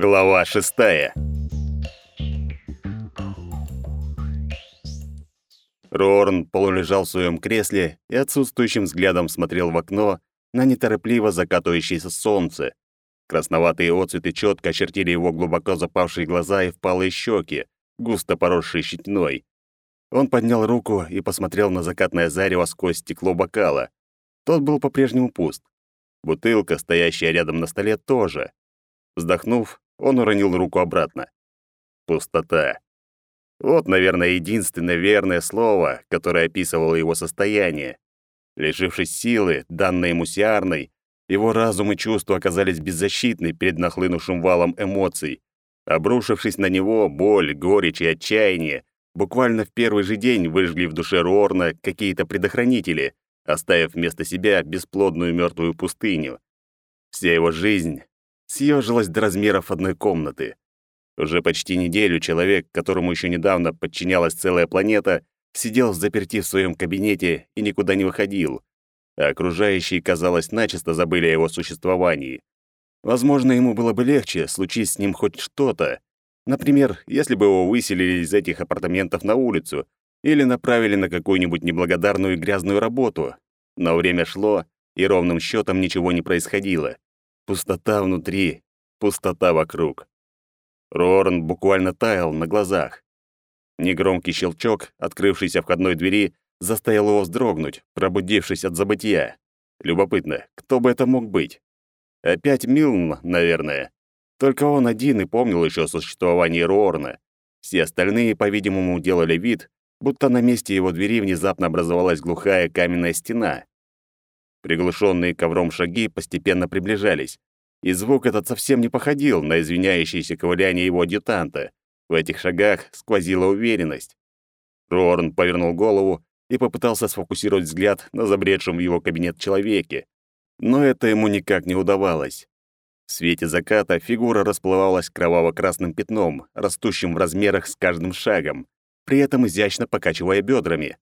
Глава шестая. Рорн полулежал в своем кресле и отсутствующим взглядом смотрел в окно на неторопливо закатывающееся солнце. Красноватые отцветы четко очертили его глубоко запавшие глаза и впалые щеки, густо поросшие щетиной. Он поднял руку и посмотрел на закатное зарево сквозь стекло бокала. Тот был по-прежнему пуст. Бутылка, стоящая рядом на столе, тоже. Вздохнув, он уронил руку обратно. Пустота. Вот, наверное, единственное верное слово, которое описывало его состояние. Лишившись силы, данной ему Сиарной, его разум и чувства оказались беззащитны перед нахлынувшим валом эмоций. Обрушившись на него, боль, горечь и отчаяние буквально в первый же день выжгли в душе Рорна какие-то предохранители, оставив вместо себя бесплодную мертвую пустыню. Вся его жизнь съежилась до размеров одной комнаты. Уже почти неделю человек, которому еще недавно подчинялась целая планета, сидел заперти в своем кабинете и никуда не выходил, а окружающие, казалось, начисто забыли о его существовании. Возможно, ему было бы легче, случись с ним хоть что-то. Например, если бы его выселили из этих апартаментов на улицу или направили на какую-нибудь неблагодарную и грязную работу. Но время шло, и ровным счетом ничего не происходило. Пустота внутри, пустота вокруг. Роран буквально таял на глазах. Негромкий щелчок, открывшийся входной двери, заставил его вздрогнуть, пробудившись от забытия. Любопытно, кто бы это мог быть? Опять Милн, наверное. Только он один и помнил еще о существовании Рорна. Все остальные, по-видимому, делали вид, будто на месте его двери внезапно образовалась глухая каменная стена. Приглушенные ковром шаги постепенно приближались, и звук этот совсем не походил на извиняющееся ковыляние его адъютанта. В этих шагах сквозила уверенность. Рорн повернул голову и попытался сфокусировать взгляд на забредшем в его кабинет человеке. Но это ему никак не удавалось. В свете заката фигура расплывалась кроваво-красным пятном, растущим в размерах с каждым шагом, при этом изящно покачивая бедрами.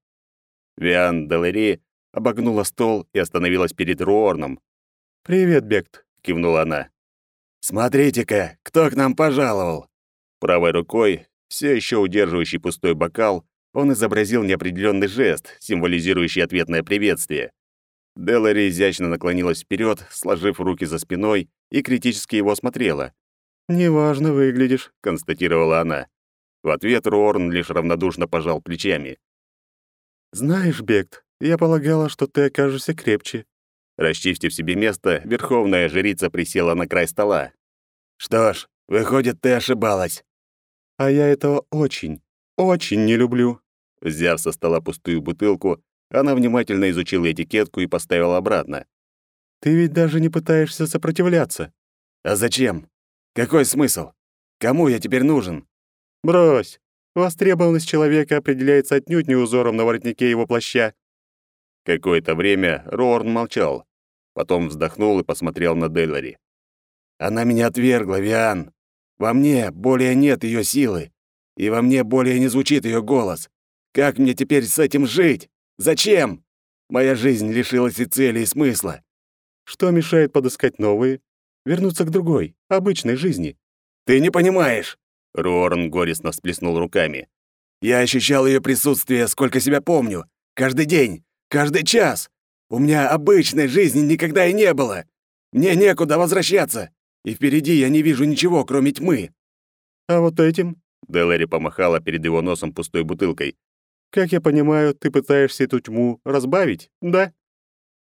Виан Делери обогнула стол и остановилась перед Руорном. «Привет, Бект кивнула она. Смотрите-ка, кто к нам пожаловал. Правой рукой, все еще удерживающий пустой бокал, он изобразил неопределенный жест, символизирующий ответное приветствие. Делари изящно наклонилась вперед, сложив руки за спиной, и критически его смотрела. «Неважно выглядишь», — констатировала она. В ответ Рорн лишь равнодушно пожал плечами. «Знаешь, Бект, я полагала, что ты окажешься крепче. Расчистив себе место, верховная жрица присела на край стола. «Что ж, выходит, ты ошибалась». «А я этого очень, очень не люблю». Взяв со стола пустую бутылку, она внимательно изучила этикетку и поставила обратно. «Ты ведь даже не пытаешься сопротивляться». «А зачем? Какой смысл? Кому я теперь нужен?» «Брось. Востребованность человека определяется отнюдь не узором на воротнике его плаща». Какое-то время Рорн молчал, потом вздохнул и посмотрел на Делари. «Она меня отвергла, Виан. Во мне более нет ее силы, и во мне более не звучит ее голос. Как мне теперь с этим жить? Зачем? Моя жизнь лишилась и цели, и смысла. Что мешает подыскать новые? Вернуться к другой, обычной жизни. Ты не понимаешь. Рорн горестно всплеснул руками. Я ощущал ее присутствие, сколько себя помню. Каждый день, каждый час. У меня обычной жизни никогда и не было. Мне некуда возвращаться, и впереди я не вижу ничего, кроме тьмы». «А вот этим?» — Делари помахала перед его носом пустой бутылкой. «Как я понимаю, ты пытаешься эту тьму разбавить, да?»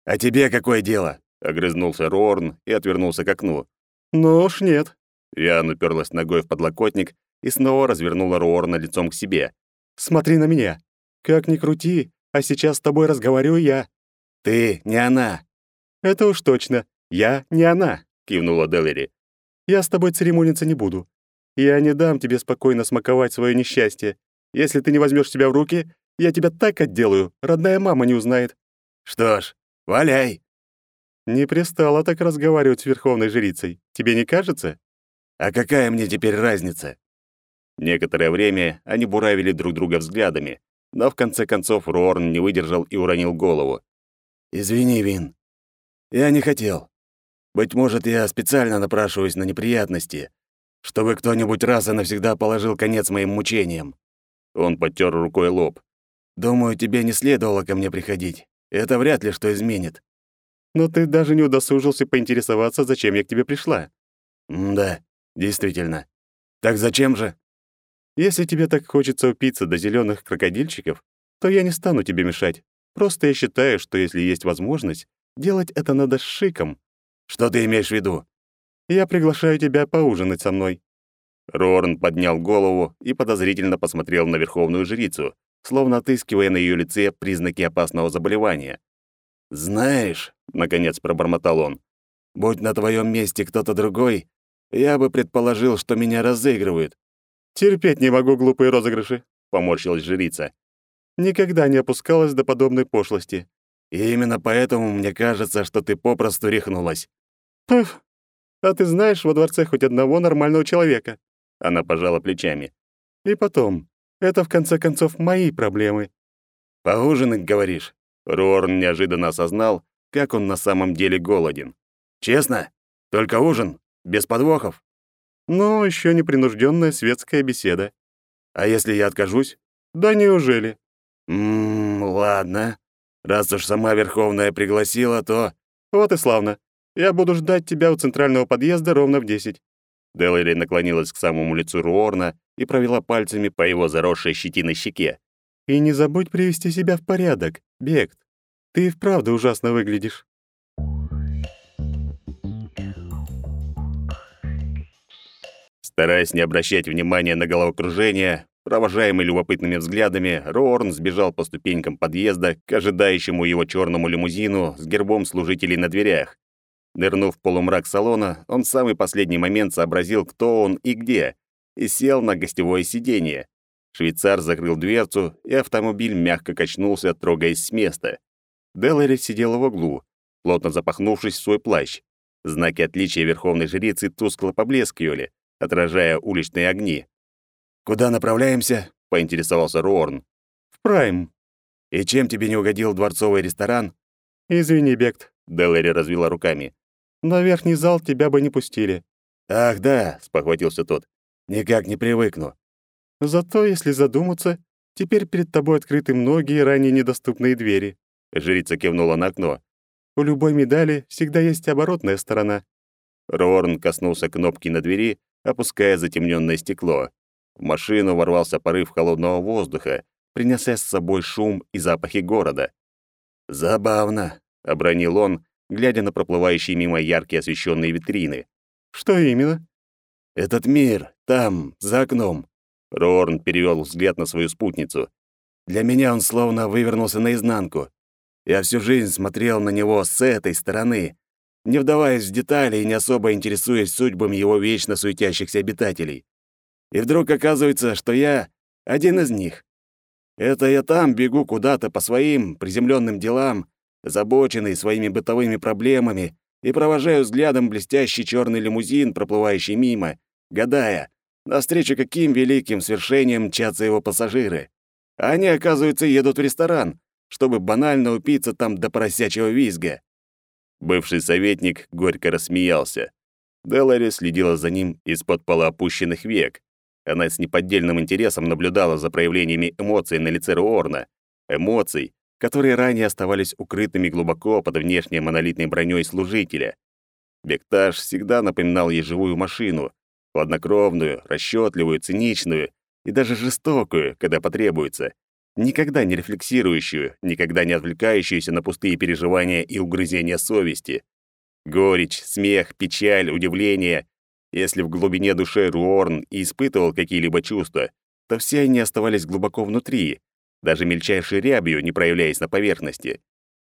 «А тебе какое дело?» — огрызнулся Рорн и отвернулся к окну. «Ну уж нет». Ян уперлась ногой в подлокотник и снова развернула Рорна лицом к себе. «Смотри на меня. Как ни крути, а сейчас с тобой разговариваю я. «Ты не она». «Это уж точно. Я не она», — кивнула Делери. «Я с тобой церемониться не буду. Я не дам тебе спокойно смаковать свое несчастье. Если ты не возьмешь себя в руки, я тебя так отделаю, родная мама не узнает». «Что ж, валяй». Не пристала так разговаривать с верховной жрицей. Тебе не кажется? А какая мне теперь разница? Некоторое время они буравили друг друга взглядами, но в конце концов Рорн не выдержал и уронил голову. «Извини, Вин. Я не хотел. Быть может, я специально напрашиваюсь на неприятности. чтобы кто-нибудь раз и навсегда положил конец моим мучениям. Он подтер рукой лоб. Думаю, тебе не следовало ко мне приходить. Это вряд ли что изменит. Но ты даже не удосужился поинтересоваться, зачем я к тебе пришла. М да, действительно. Так зачем же? Если тебе так хочется упиться до зеленых крокодильчиков, то я не стану тебе мешать. Просто я считаю, что если есть возможность, делать это надо с шиком. Что ты имеешь в виду? Я приглашаю тебя поужинать со мной. Рорн поднял голову и подозрительно посмотрел на верховную жрицу, словно отыскивая на ее лице признаки опасного заболевания. «Знаешь», — наконец пробормотал он, «будь на твоем месте кто-то другой, я бы предположил, что меня разыгрывают». «Терпеть не могу глупые розыгрыши», — поморщилась жрица. «Никогда не опускалась до подобной пошлости». И именно поэтому мне кажется, что ты попросту рехнулась». «Пф, а ты знаешь во дворце хоть одного нормального человека?» Она пожала плечами. «И потом, это в конце концов мои проблемы». «Поужинать, говоришь?» Рорн неожиданно осознал, как он на самом деле голоден. «Честно? Только ужин? Без подвохов?» «Ну, еще непринужденная светская беседа». «А если я откажусь?» «Да неужели?» «Ммм, ладно. Раз уж сама Верховная пригласила, то...» «Вот и славно. Я буду ждать тебя у центрального подъезда ровно в десять». Делари наклонилась к самому лицу Руорна и провела пальцами по его заросшей щетиной щеке. «И не забудь привести себя в порядок, Бект. Ты и вправду ужасно выглядишь». Стараясь не обращать внимания на головокружение, провожаемый любопытными взглядами, Рорн сбежал по ступенькам подъезда к ожидающему его черному лимузину с гербом служителей на дверях. Нырнув в полумрак салона, он в самый последний момент сообразил, кто он и где, и сел на гостевое сиденье. Швейцар закрыл дверцу, и автомобиль мягко качнулся, трогаясь с места. Делари сидела в углу, плотно запахнувшись в свой плащ. Знаки отличия верховной жрицы тускло поблескивали, отражая уличные огни. «Куда направляемся?» — поинтересовался Руорн. «В Прайм». «И чем тебе не угодил дворцовый ресторан?» «Извини, Бект», — Делари развела руками. «На верхний зал тебя бы не пустили». «Ах, да», — спохватился тот. «Никак не привыкну. Зато, если задуматься, теперь перед тобой открыты многие ранее недоступные двери. Жрица кивнула на окно. У любой медали всегда есть оборотная сторона. Рорн коснулся кнопки на двери, опуская затемненное стекло. В машину ворвался порыв холодного воздуха, принеся с собой шум и запахи города. «Забавно», — обронил он, глядя на проплывающие мимо яркие освещенные витрины. «Что именно?» «Этот мир, там, за окном. Рорн перевел взгляд на свою спутницу. Для меня он словно вывернулся наизнанку. Я всю жизнь смотрел на него с этой стороны, не вдаваясь в детали и не особо интересуясь судьбами его вечно суетящихся обитателей. И вдруг оказывается, что я один из них. Это я там бегу куда-то по своим приземленным делам, озабоченный своими бытовыми проблемами, и провожаю взглядом блестящий черный лимузин, проплывающий мимо, гадая, Навстречу каким великим свершением мчатся его пассажиры. А они, оказывается, едут в ресторан, чтобы банально упиться там до поросячьего визга. Бывший советник горько рассмеялся. Делари следила за ним из-под полуопущенных век. Она с неподдельным интересом наблюдала за проявлениями эмоций на лице Руорна. Эмоций, которые ранее оставались укрытыми глубоко под внешней монолитной броней служителя. Бектаж всегда напоминал ей живую машину, Хладнокровную, расчетливую, циничную и даже жестокую, когда потребуется. Никогда не рефлексирующую, никогда не отвлекающуюся на пустые переживания и угрызения совести. Горечь, смех, печаль, удивление. Если в глубине души Руорн и испытывал какие-либо чувства, то все они оставались глубоко внутри, даже мельчайшей рябью не проявляясь на поверхности.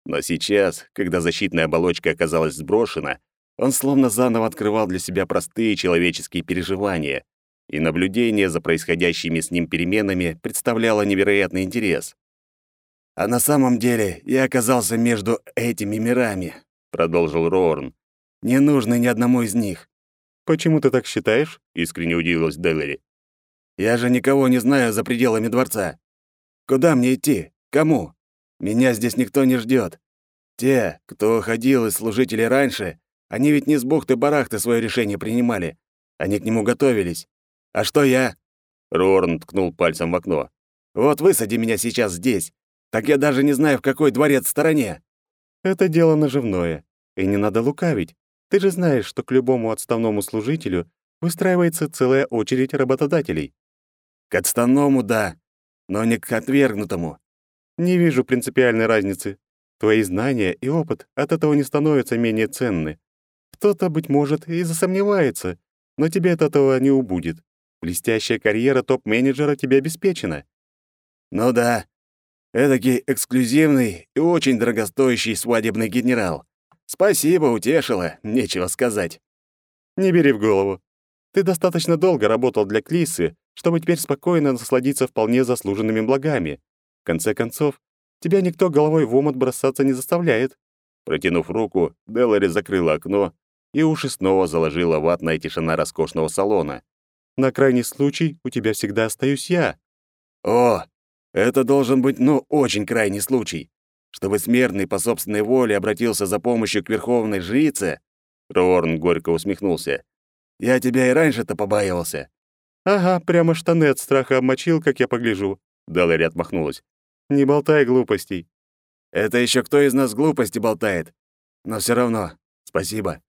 Но сейчас, когда защитная оболочка оказалась сброшена, он словно заново открывал для себя простые человеческие переживания, и наблюдение за происходящими с ним переменами представляло невероятный интерес. «А на самом деле я оказался между этими мирами», — продолжил Рорн. «Не нужно ни одному из них». «Почему ты так считаешь?» — искренне удивилась Деллери. «Я же никого не знаю за пределами дворца. Куда мне идти? Кому? Меня здесь никто не ждет. Те, кто уходил из служителей раньше, они ведь не с бухты-барахты свое решение принимали. Они к нему готовились. А что я? Рорн ткнул пальцем в окно. Вот высади меня сейчас здесь. Так я даже не знаю, в какой дворец стороне. Это дело наживное, и не надо лукавить. Ты же знаешь, что к любому отставному служителю выстраивается целая очередь работодателей. К отставному — да, но не к отвергнутому. Не вижу принципиальной разницы. Твои знания и опыт от этого не становятся менее ценны. Кто-то, быть может, и засомневается, но тебе от этого не убудет. Блестящая карьера топ-менеджера тебе обеспечена. Ну да, эдакий эксклюзивный и очень дорогостоящий свадебный генерал. Спасибо, утешила, нечего сказать. Не бери в голову. Ты достаточно долго работал для Клисы, чтобы теперь спокойно насладиться вполне заслуженными благами. В конце концов, тебя никто головой в омут бросаться не заставляет. Протянув руку, Делари закрыла окно, и уши снова заложила ватная тишина роскошного салона. На крайний случай у тебя всегда остаюсь я. О, это должен быть, ну, очень крайний случай чтобы смертный по собственной воле обратился за помощью к верховной жрице?» Рорн горько усмехнулся. «Я тебя и раньше-то побаивался». «Ага, прямо штаны от страха обмочил, как я погляжу», — Далари отмахнулась. «Не болтай глупостей». «Это еще кто из нас глупости болтает? Но все равно, спасибо».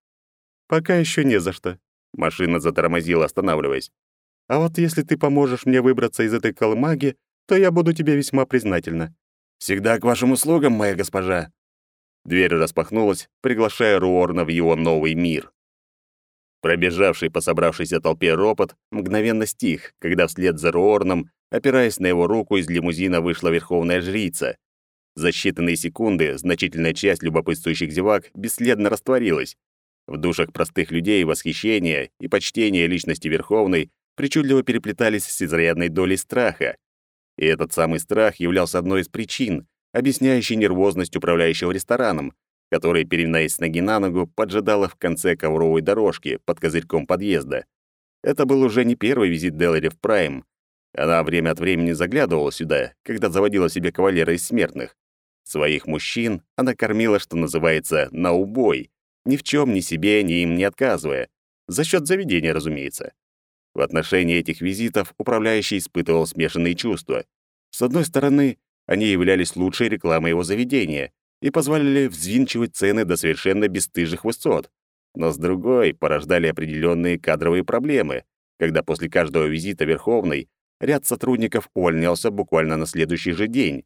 «Пока еще не за что». Машина затормозила, останавливаясь. «А вот если ты поможешь мне выбраться из этой колымаги, то я буду тебе весьма признательна. Всегда к вашим услугам, моя госпожа». Дверь распахнулась, приглашая Руорна в его новый мир. Пробежавший по собравшейся толпе ропот мгновенно стих, когда вслед за Руорном, опираясь на его руку, из лимузина вышла верховная жрица. За считанные секунды значительная часть любопытствующих зевак бесследно растворилась. В душах простых людей восхищение и почтение личности Верховной причудливо переплетались с изрядной долей страха. И этот самый страх являлся одной из причин, объясняющей нервозность управляющего рестораном, который, переминаясь с ноги на ногу, поджидала в конце ковровой дорожки под козырьком подъезда. Это был уже не первый визит Делари в Прайм. Она время от времени заглядывала сюда, когда заводила себе кавалера из смертных. Своих мужчин она кормила, что называется, на убой, ни в чем ни себе, ни им не отказывая. За счет заведения, разумеется. В отношении этих визитов управляющий испытывал смешанные чувства. С одной стороны, они являлись лучшей рекламой его заведения и позволяли взвинчивать цены до совершенно бесстыжих высот, но с другой порождали определенные кадровые проблемы, когда после каждого визита Верховной ряд сотрудников увольнялся буквально на следующий же день.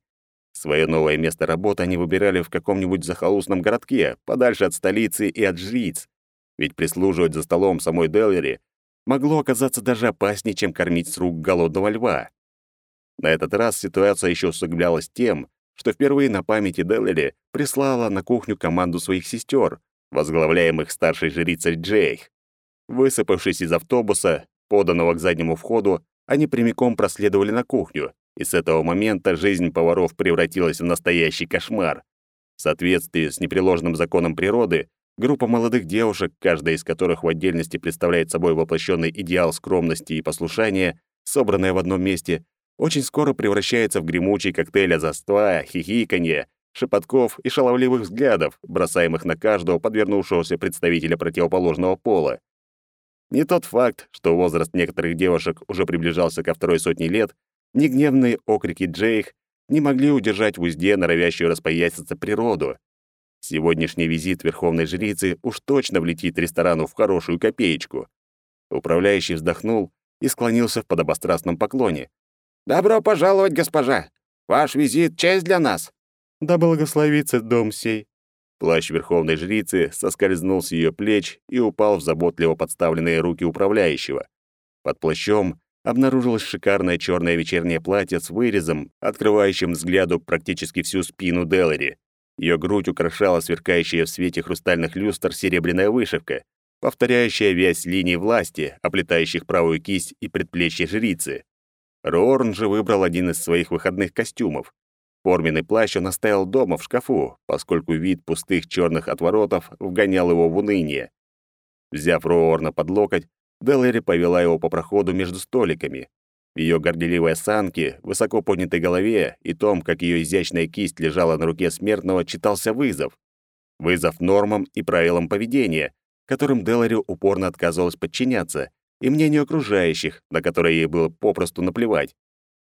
Свое новое место работы они выбирали в каком-нибудь захолустном городке, подальше от столицы и от жриц. Ведь прислуживать за столом самой Деллери могло оказаться даже опаснее, чем кормить с рук голодного льва. На этот раз ситуация еще усугублялась тем, что впервые на памяти Деллери прислала на кухню команду своих сестер, возглавляемых старшей жрицей Джейх. Высыпавшись из автобуса, поданного к заднему входу, они прямиком проследовали на кухню, и с этого момента жизнь поваров превратилась в настоящий кошмар. В соответствии с непреложным законом природы, Группа молодых девушек, каждая из которых в отдельности представляет собой воплощенный идеал скромности и послушания, собранная в одном месте, очень скоро превращается в гремучий коктейль озорства, хихиканья, шепотков и шаловливых взглядов, бросаемых на каждого подвернувшегося представителя противоположного пола. Не тот факт, что возраст некоторых девушек уже приближался ко второй сотне лет, ни гневные окрики Джейх не могли удержать в узде норовящую распоясаться природу. Сегодняшний визит верховной жрицы уж точно влетит ресторану в хорошую копеечку. Управляющий вздохнул и склонился в подобострастном поклоне. «Добро пожаловать, госпожа! Ваш визит — честь для нас!» «Да благословится дом сей!» Плащ верховной жрицы соскользнул с ее плеч и упал в заботливо подставленные руки управляющего. Под плащом обнаружилось шикарное черное вечернее платье с вырезом, открывающим взгляду практически всю спину Делари. Ее грудь украшала сверкающая в свете хрустальных люстр серебряная вышивка, повторяющая вязь линий власти, оплетающих правую кисть и предплечье жрицы. Рорн же выбрал один из своих выходных костюмов. Форменный плащ он оставил дома в шкафу, поскольку вид пустых черных отворотов вгонял его в уныние. Взяв Роорна под локоть, Делэри повела его по проходу между столиками. В ее горделивой осанке, высоко поднятой голове и том, как ее изящная кисть лежала на руке смертного, читался вызов. Вызов нормам и правилам поведения, которым Делари упорно отказывалась подчиняться, и мнению окружающих, на которые ей было попросту наплевать.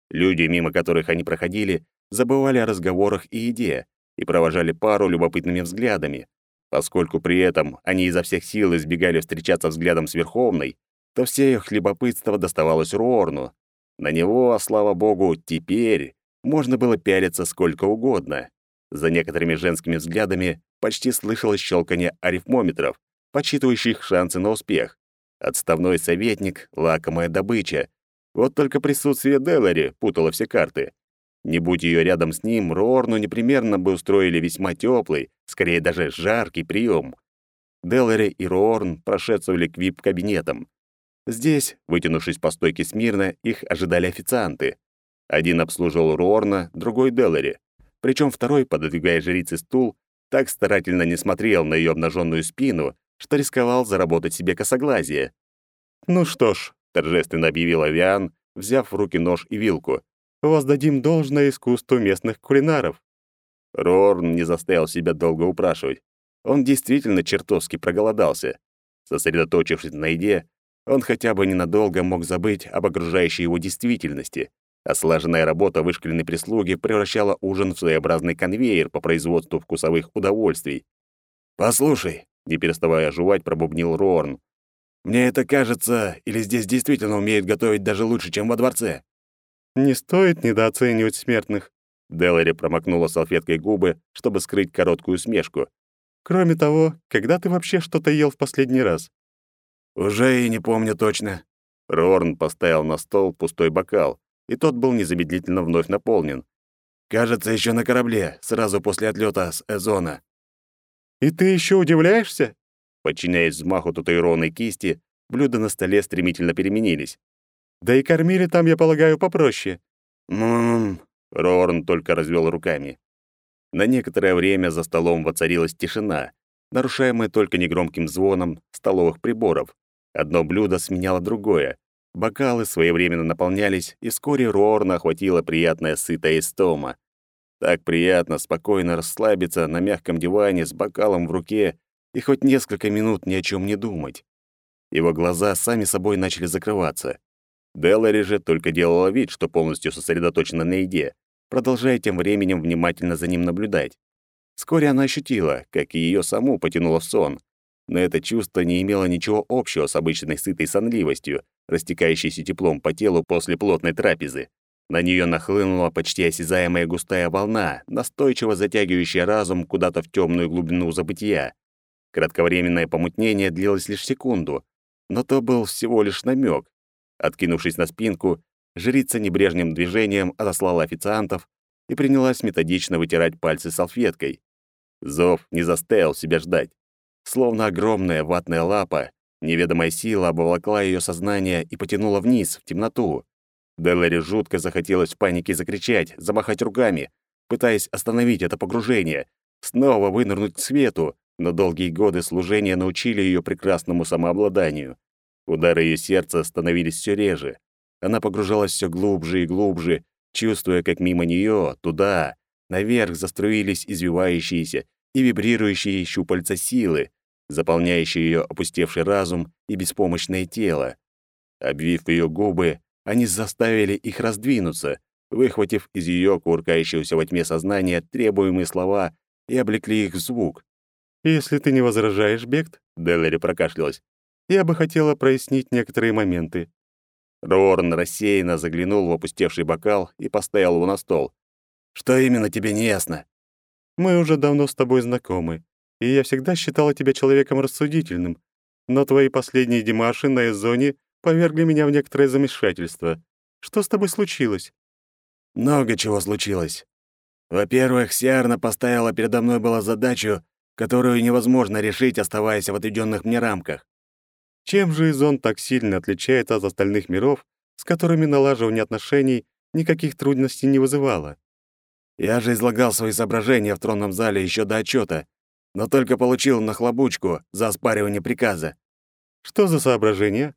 Люди, мимо которых они проходили, забывали о разговорах и еде и провожали пару любопытными взглядами. Поскольку при этом они изо всех сил избегали встречаться взглядом с Верховной, то все их любопытство доставалось Руорну. На него, слава богу, теперь можно было пялиться сколько угодно. За некоторыми женскими взглядами почти слышалось щелканье арифмометров, подсчитывающих шансы на успех. Отставной советник — лакомая добыча. Вот только присутствие Делари путало все карты. Не будь ее рядом с ним, Рорну непременно бы устроили весьма теплый, скорее даже жаркий прием. Делари и Рорн прошествовали к вип-кабинетам. Здесь, вытянувшись по стойке смирно, их ожидали официанты. Один обслуживал Рорна, другой — Делари. Причем второй, пододвигая жрице стул, так старательно не смотрел на ее обнаженную спину, что рисковал заработать себе косоглазие. «Ну что ж», — торжественно объявил Авиан, взяв в руки нож и вилку, «воздадим должное искусству местных кулинаров». Рорн не заставил себя долго упрашивать. Он действительно чертовски проголодался. Сосредоточившись на еде, он хотя бы ненадолго мог забыть об окружающей его действительности, а слаженная работа вышкаленной прислуги превращала ужин в своеобразный конвейер по производству вкусовых удовольствий. «Послушай, не переставая жевать, пробубнил Рорн. «Мне это кажется, или здесь действительно умеют готовить даже лучше, чем во дворце?» «Не стоит недооценивать смертных», — Делари промокнула салфеткой губы, чтобы скрыть короткую смешку. «Кроме того, когда ты вообще что-то ел в последний раз?» «Уже и не помню точно». Рорн поставил на стол пустой бокал, и тот был незамедлительно вновь наполнен. «Кажется, еще на корабле, сразу после отлета с Эзона». «И ты еще удивляешься?» Подчиняясь взмаху татуированной кисти, блюда на столе стремительно переменились. «Да и кормили там, я полагаю, попроще». «Ммм...» — Рорн только развел руками. На некоторое время за столом воцарилась тишина, нарушаемая только негромким звоном столовых приборов. Одно блюдо сменяло другое. Бокалы своевременно наполнялись, и вскоре Рорна охватила приятная сытая истома. Так приятно спокойно расслабиться на мягком диване с бокалом в руке и хоть несколько минут ни о чем не думать. Его глаза сами собой начали закрываться. Делари же только делала вид, что полностью сосредоточена на еде, продолжая тем временем внимательно за ним наблюдать. Вскоре она ощутила, как и её саму потянуло в сон, но это чувство не имело ничего общего с обычной сытой сонливостью, растекающейся теплом по телу после плотной трапезы. На нее нахлынула почти осязаемая густая волна, настойчиво затягивающая разум куда-то в темную глубину забытия. Кратковременное помутнение длилось лишь секунду, но то был всего лишь намек. Откинувшись на спинку, жрица небрежным движением отослала официантов и принялась методично вытирать пальцы салфеткой. Зов не заставил себя ждать. Словно огромная ватная лапа, неведомая сила обволокла ее сознание и потянула вниз, в темноту. Делари жутко захотелось в панике закричать, замахать руками, пытаясь остановить это погружение, снова вынырнуть к свету, но долгие годы служения научили ее прекрасному самообладанию. Удары ее сердца становились все реже. Она погружалась все глубже и глубже, чувствуя, как мимо нее, туда, наверх заструились извивающиеся и вибрирующие щупальца силы, заполняющие ее опустевший разум и беспомощное тело. Обвив ее губы, они заставили их раздвинуться, выхватив из ее куркающегося во тьме сознания требуемые слова и облекли их в звук. «Если ты не возражаешь, Бект», — Деллери прокашлялась, «я бы хотела прояснить некоторые моменты». Рорн рассеянно заглянул в опустевший бокал и поставил его на стол. «Что именно тебе не ясно?» «Мы уже давно с тобой знакомы, и я всегда считала тебя человеком рассудительным, но твои последние демарши на Эзоне повергли меня в некоторое замешательство. Что с тобой случилось?» «Много чего случилось. Во-первых, Сиарна поставила передо мной была задачу, которую невозможно решить, оставаясь в отведенных мне рамках. Чем же Изон так сильно отличается от остальных миров, с которыми налаживание отношений никаких трудностей не вызывало? Я же излагал свои соображения в тронном зале еще до отчета, но только получил нахлобучку за оспаривание приказа. Что за соображения?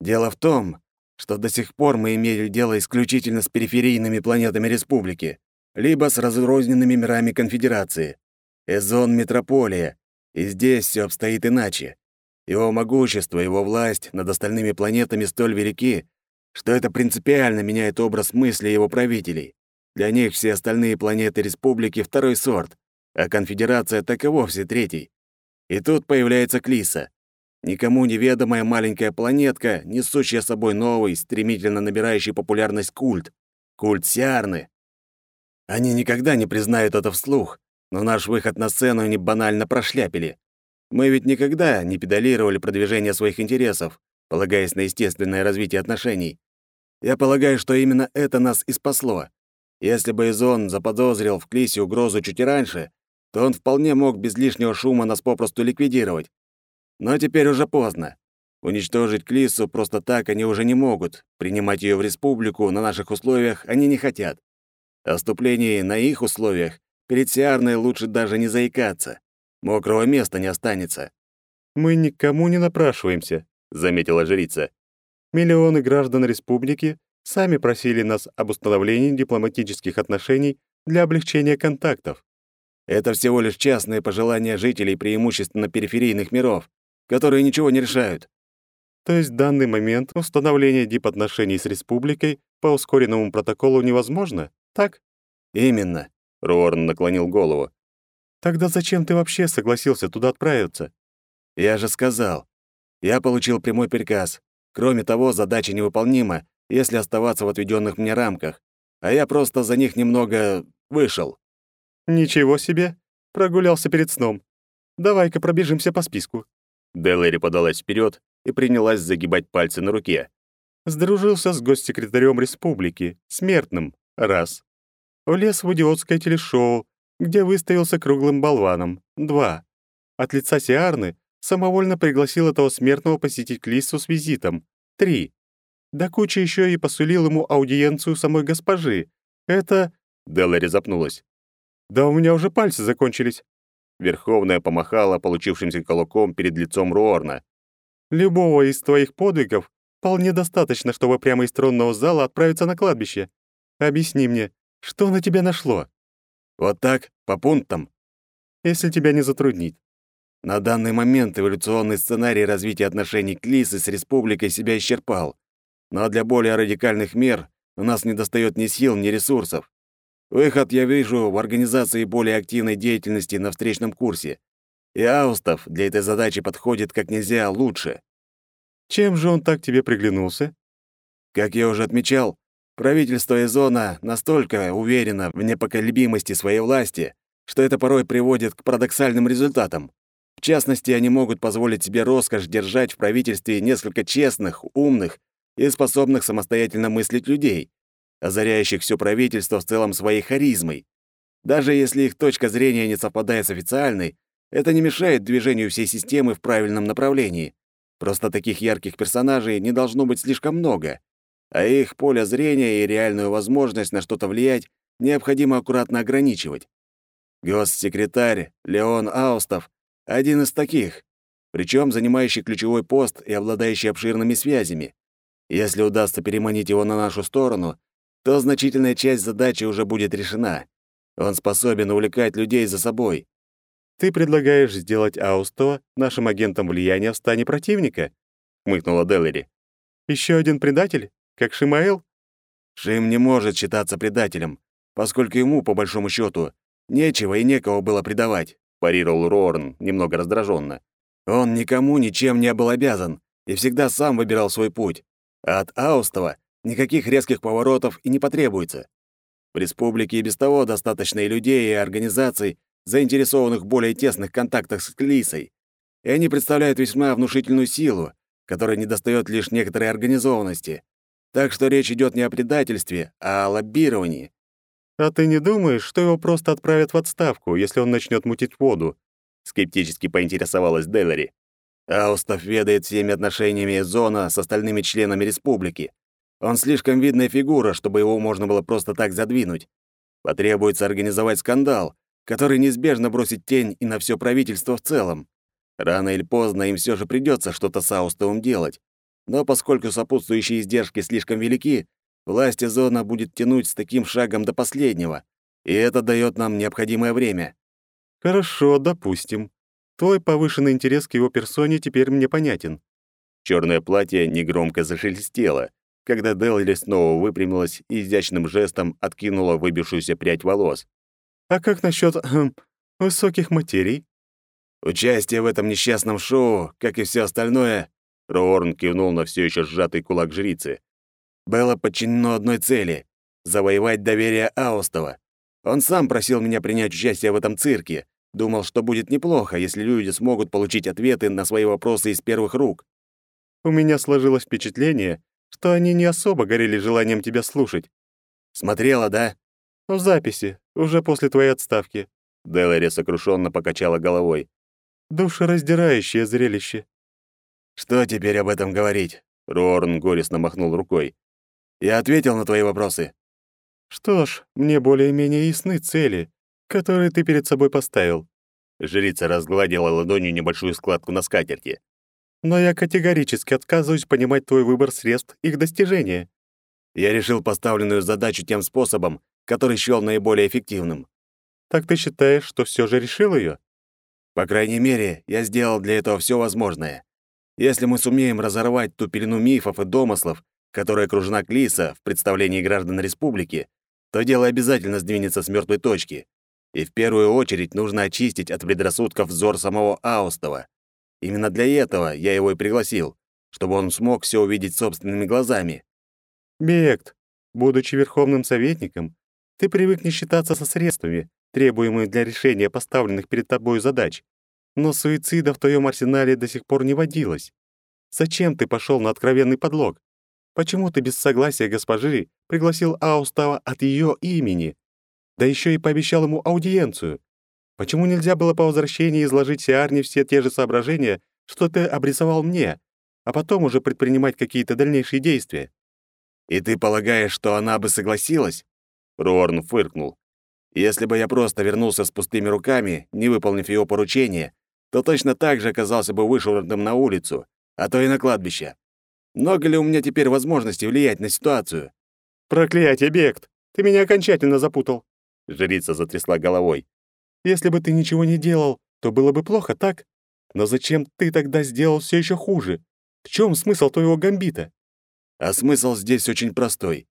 Дело в том, что до сих пор мы имели дело исключительно с периферийными планетами Республики, либо с разрозненными мирами Конфедерации. Эзон — метрополия, и здесь все обстоит иначе. Его могущество, его власть над остальными планетами столь велики, что это принципиально меняет образ мысли его правителей. Для них все остальные планеты Республики — второй сорт, а Конфедерация так и вовсе третий. И тут появляется Клиса. Никому неведомая маленькая планетка, несущая собой новый, стремительно набирающий популярность культ. Культ Сиарны. Они никогда не признают это вслух, но наш выход на сцену они банально прошляпили. Мы ведь никогда не педалировали продвижение своих интересов, полагаясь на естественное развитие отношений. Я полагаю, что именно это нас и спасло. Если бы Изон заподозрил в Клисе угрозу чуть раньше, то он вполне мог без лишнего шума нас попросту ликвидировать. Но теперь уже поздно. Уничтожить Клису просто так они уже не могут. Принимать ее в республику на наших условиях они не хотят. О вступлении на их условиях перед Сиарной лучше даже не заикаться. Мокрого места не останется. «Мы никому не напрашиваемся», — заметила жрица. «Миллионы граждан республики сами просили нас об установлении дипломатических отношений для облегчения контактов. Это всего лишь частные пожелания жителей преимущественно периферийных миров, которые ничего не решают. То есть в данный момент установление дипотношений с республикой по ускоренному протоколу невозможно, так? Именно, Руорн наклонил голову. Тогда зачем ты вообще согласился туда отправиться? Я же сказал. Я получил прямой приказ. Кроме того, задача невыполнима, если оставаться в отведенных мне рамках. А я просто за них немного вышел. Ничего себе. Прогулялся перед сном. Давай-ка пробежимся по списку. Делэри подалась вперед и принялась загибать пальцы на руке. Сдружился с госсекретарем республики, смертным, раз. Влез в идиотское телешоу, где выставился круглым болваном, два. От лица Сиарны самовольно пригласил этого смертного посетить Клиссу с визитом, три. Да куча еще и посулил ему аудиенцию самой госпожи. Это... Делари запнулась. Да у меня уже пальцы закончились. Верховная помахала получившимся колоком перед лицом Руорна. Любого из твоих подвигов вполне достаточно, чтобы прямо из тронного зала отправиться на кладбище. Объясни мне, что на тебя нашло? Вот так, по пунктам. Если тебя не затруднит. На данный момент эволюционный сценарий развития отношений Клисы с республикой себя исчерпал. Но для более радикальных мер у нас недостает ни сил, ни ресурсов. Выход я вижу в организации более активной деятельности на встречном курсе. И Аустов для этой задачи подходит как нельзя лучше. Чем же он так тебе приглянулся? Как я уже отмечал, правительство Эзона настолько уверено в непоколебимости своей власти, что это порой приводит к парадоксальным результатам. В частности, они могут позволить себе роскошь держать в правительстве несколько честных, умных и способных самостоятельно мыслить людей, озаряющих все правительство в целом своей харизмой. Даже если их точка зрения не совпадает с официальной, это не мешает движению всей системы в правильном направлении. Просто таких ярких персонажей не должно быть слишком много, а их поле зрения и реальную возможность на что-то влиять необходимо аккуратно ограничивать. Госсекретарь Леон Аустов — один из таких, причем занимающий ключевой пост и обладающий обширными связями. Если удастся переманить его на нашу сторону, то значительная часть задачи уже будет решена. Он способен увлекать людей за собой. «Ты предлагаешь сделать Аустова нашим агентом влияния в стане противника?» — хмыкнула Деллери. «Еще один предатель, как Шимаэл?» «Шим не может считаться предателем, поскольку ему, по большому счету, нечего и некого было предавать», — парировал Рорн, немного раздраженно. «Он никому ничем не был обязан и всегда сам выбирал свой путь. А от Аустова Никаких резких поворотов и не потребуется. В республике и без того достаточно и людей, и организаций, заинтересованных в более тесных контактах с Клисой. И они представляют весьма внушительную силу, которой недостает лишь некоторой организованности. Так что речь идет не о предательстве, а о лоббировании. «А ты не думаешь, что его просто отправят в отставку, если он начнет мутить воду?» Скептически поинтересовалась Деллари. Аустов ведает всеми отношениями зона с остальными членами республики. Он слишком видная фигура, чтобы его можно было просто так задвинуть. Потребуется организовать скандал, который неизбежно бросит тень и на все правительство в целом. Рано или поздно им все же придется что-то с Аустовым делать. Но поскольку сопутствующие издержки слишком велики, власть зона будет тянуть с таким шагом до последнего, и это дает нам необходимое время. Хорошо, допустим. Твой повышенный интерес к его персоне теперь мне понятен. Черное платье негромко зашелестело, когда Делли снова выпрямилась и изящным жестом откинула выбившуюся прядь волос. А как насчет хм, высоких материй? Участие в этом несчастном шоу, как и все остальное, Роорн кивнул на все еще сжатый кулак жрицы, было подчинено одной цели — завоевать доверие Аустова. Он сам просил меня принять участие в этом цирке, думал, что будет неплохо, если люди смогут получить ответы на свои вопросы из первых рук. У меня сложилось впечатление, что они не особо горели желанием тебя слушать. Смотрела, да? В записи, уже после твоей отставки. Делари сокрушенно покачала головой. Душераздирающее зрелище. Что теперь об этом говорить? Рорн горестно махнул рукой. Я ответил на твои вопросы. Что ж, мне более-менее ясны цели, которые ты перед собой поставил. Жрица разгладила ладонью небольшую складку на скатерти. Но я категорически отказываюсь понимать твой выбор средств их достижения. Я решил поставленную задачу тем способом, который счёл наиболее эффективным. Так ты считаешь, что все же решил ее? По крайней мере, я сделал для этого все возможное. Если мы сумеем разорвать ту пелену мифов и домыслов, которая окружена Клиса в представлении граждан республики, то дело обязательно сдвинется с мертвой точки. И в первую очередь нужно очистить от предрассудков взор самого Аустова. Именно для этого я его и пригласил, чтобы он смог все увидеть собственными глазами. Бект, будучи верховным советником, ты привык не считаться со средствами, требуемыми для решения поставленных перед тобой задач. Но суицида в твоем арсенале до сих пор не водилось. Зачем ты пошел на откровенный подлог? Почему ты без согласия госпожи пригласил Аустава от ее имени? Да еще и пообещал ему аудиенцию. Почему нельзя было по возвращении изложить Сиарне все те же соображения, что ты обрисовал мне, а потом уже предпринимать какие-то дальнейшие действия? И ты полагаешь, что она бы согласилась? Руорн фыркнул. Если бы я просто вернулся с пустыми руками, не выполнив его поручение, то точно так же оказался бы вышвырнутым на улицу, а то и на кладбище. Много ли у меня теперь возможностей влиять на ситуацию? Проклятие, Бект! Ты меня окончательно запутал. Жрица затрясла головой. Если бы ты ничего не делал, то было бы плохо, так? Но зачем ты тогда сделал все еще хуже? В чем смысл твоего гамбита? А смысл здесь очень простой.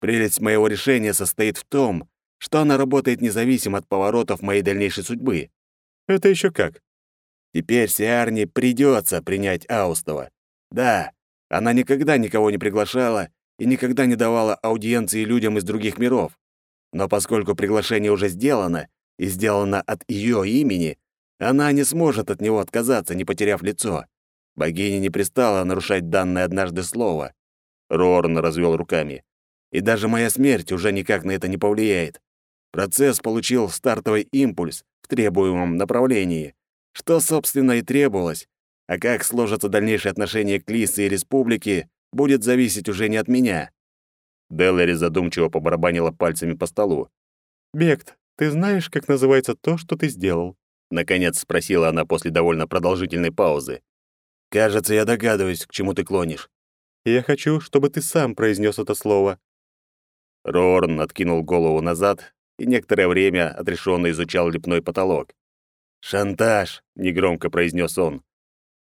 Прелесть моего решения состоит в том, что она работает независимо от поворотов моей дальнейшей судьбы. Это еще как? Теперь Сиарне придется принять Аустова. Да, она никогда никого не приглашала и никогда не давала аудиенции людям из других миров. Но поскольку приглашение уже сделано и сделано от ее имени, она не сможет от него отказаться, не потеряв лицо. Богиня не пристала нарушать данное однажды слово. Рорн развел руками. И даже моя смерть уже никак на это не повлияет. Процесс получил стартовый импульс в требуемом направлении, что, собственно, и требовалось. А как сложатся дальнейшие отношения Клисы и Республики, будет зависеть уже не от меня. Деллари задумчиво побарабанила пальцами по столу. «Бект, ты знаешь, как называется то, что ты сделал?» Наконец спросила она после довольно продолжительной паузы. «Кажется, я догадываюсь, к чему ты клонишь». «Я хочу, чтобы ты сам произнес это слово». Рорн откинул голову назад и некоторое время отрешенно изучал лепной потолок. «Шантаж», — негромко произнес он.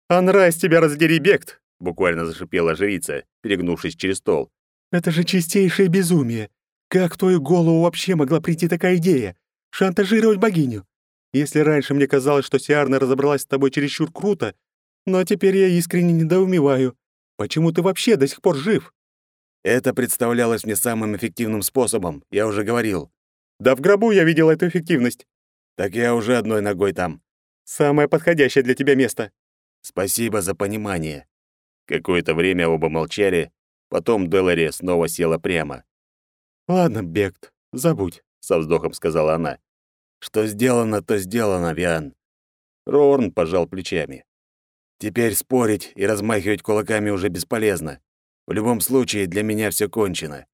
«Анрайс тебя раздери, Бект!» — буквально зашипела жрица, перегнувшись через стол. «Это же чистейшее безумие! Как в твою голову вообще могла прийти такая идея? Шантажировать богиню? Если раньше мне казалось, что Сиарна разобралась с тобой чересчур круто, но теперь я искренне недоумеваю. Почему ты вообще до сих пор жив?» «Это представлялось мне самым эффективным способом, я уже говорил». «Да в гробу я видел эту эффективность. Так я уже одной ногой там. Самое подходящее для тебя место. Спасибо за понимание. Какое-то время оба молчали, потом Делари снова села прямо. Ладно, Бект, забудь, со вздохом сказала она. Что сделано, то сделано, Виан. Рорн пожал плечами. Теперь спорить и размахивать кулаками уже бесполезно. В любом случае, для меня все кончено.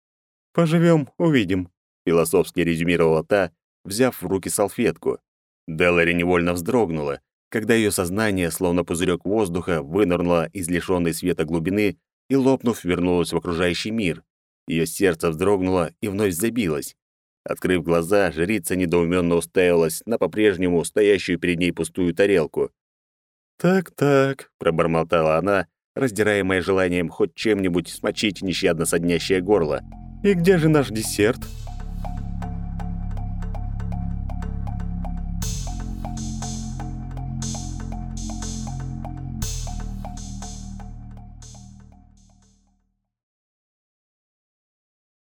Поживем, увидим, философски резюмировала та, взяв в руки салфетку. Делари невольно вздрогнула, когда ее сознание, словно пузырек воздуха, вынырнуло из лишённой света глубины и, лопнув, вернулось в окружающий мир. Ее сердце вздрогнуло и вновь забилось. Открыв глаза, жрица недоуменно уставилась на по-прежнему стоящую перед ней пустую тарелку. «Так-так», — пробормотала она, раздираемая желанием хоть чем-нибудь смочить нещадно соднящее горло. «И где же наш десерт?»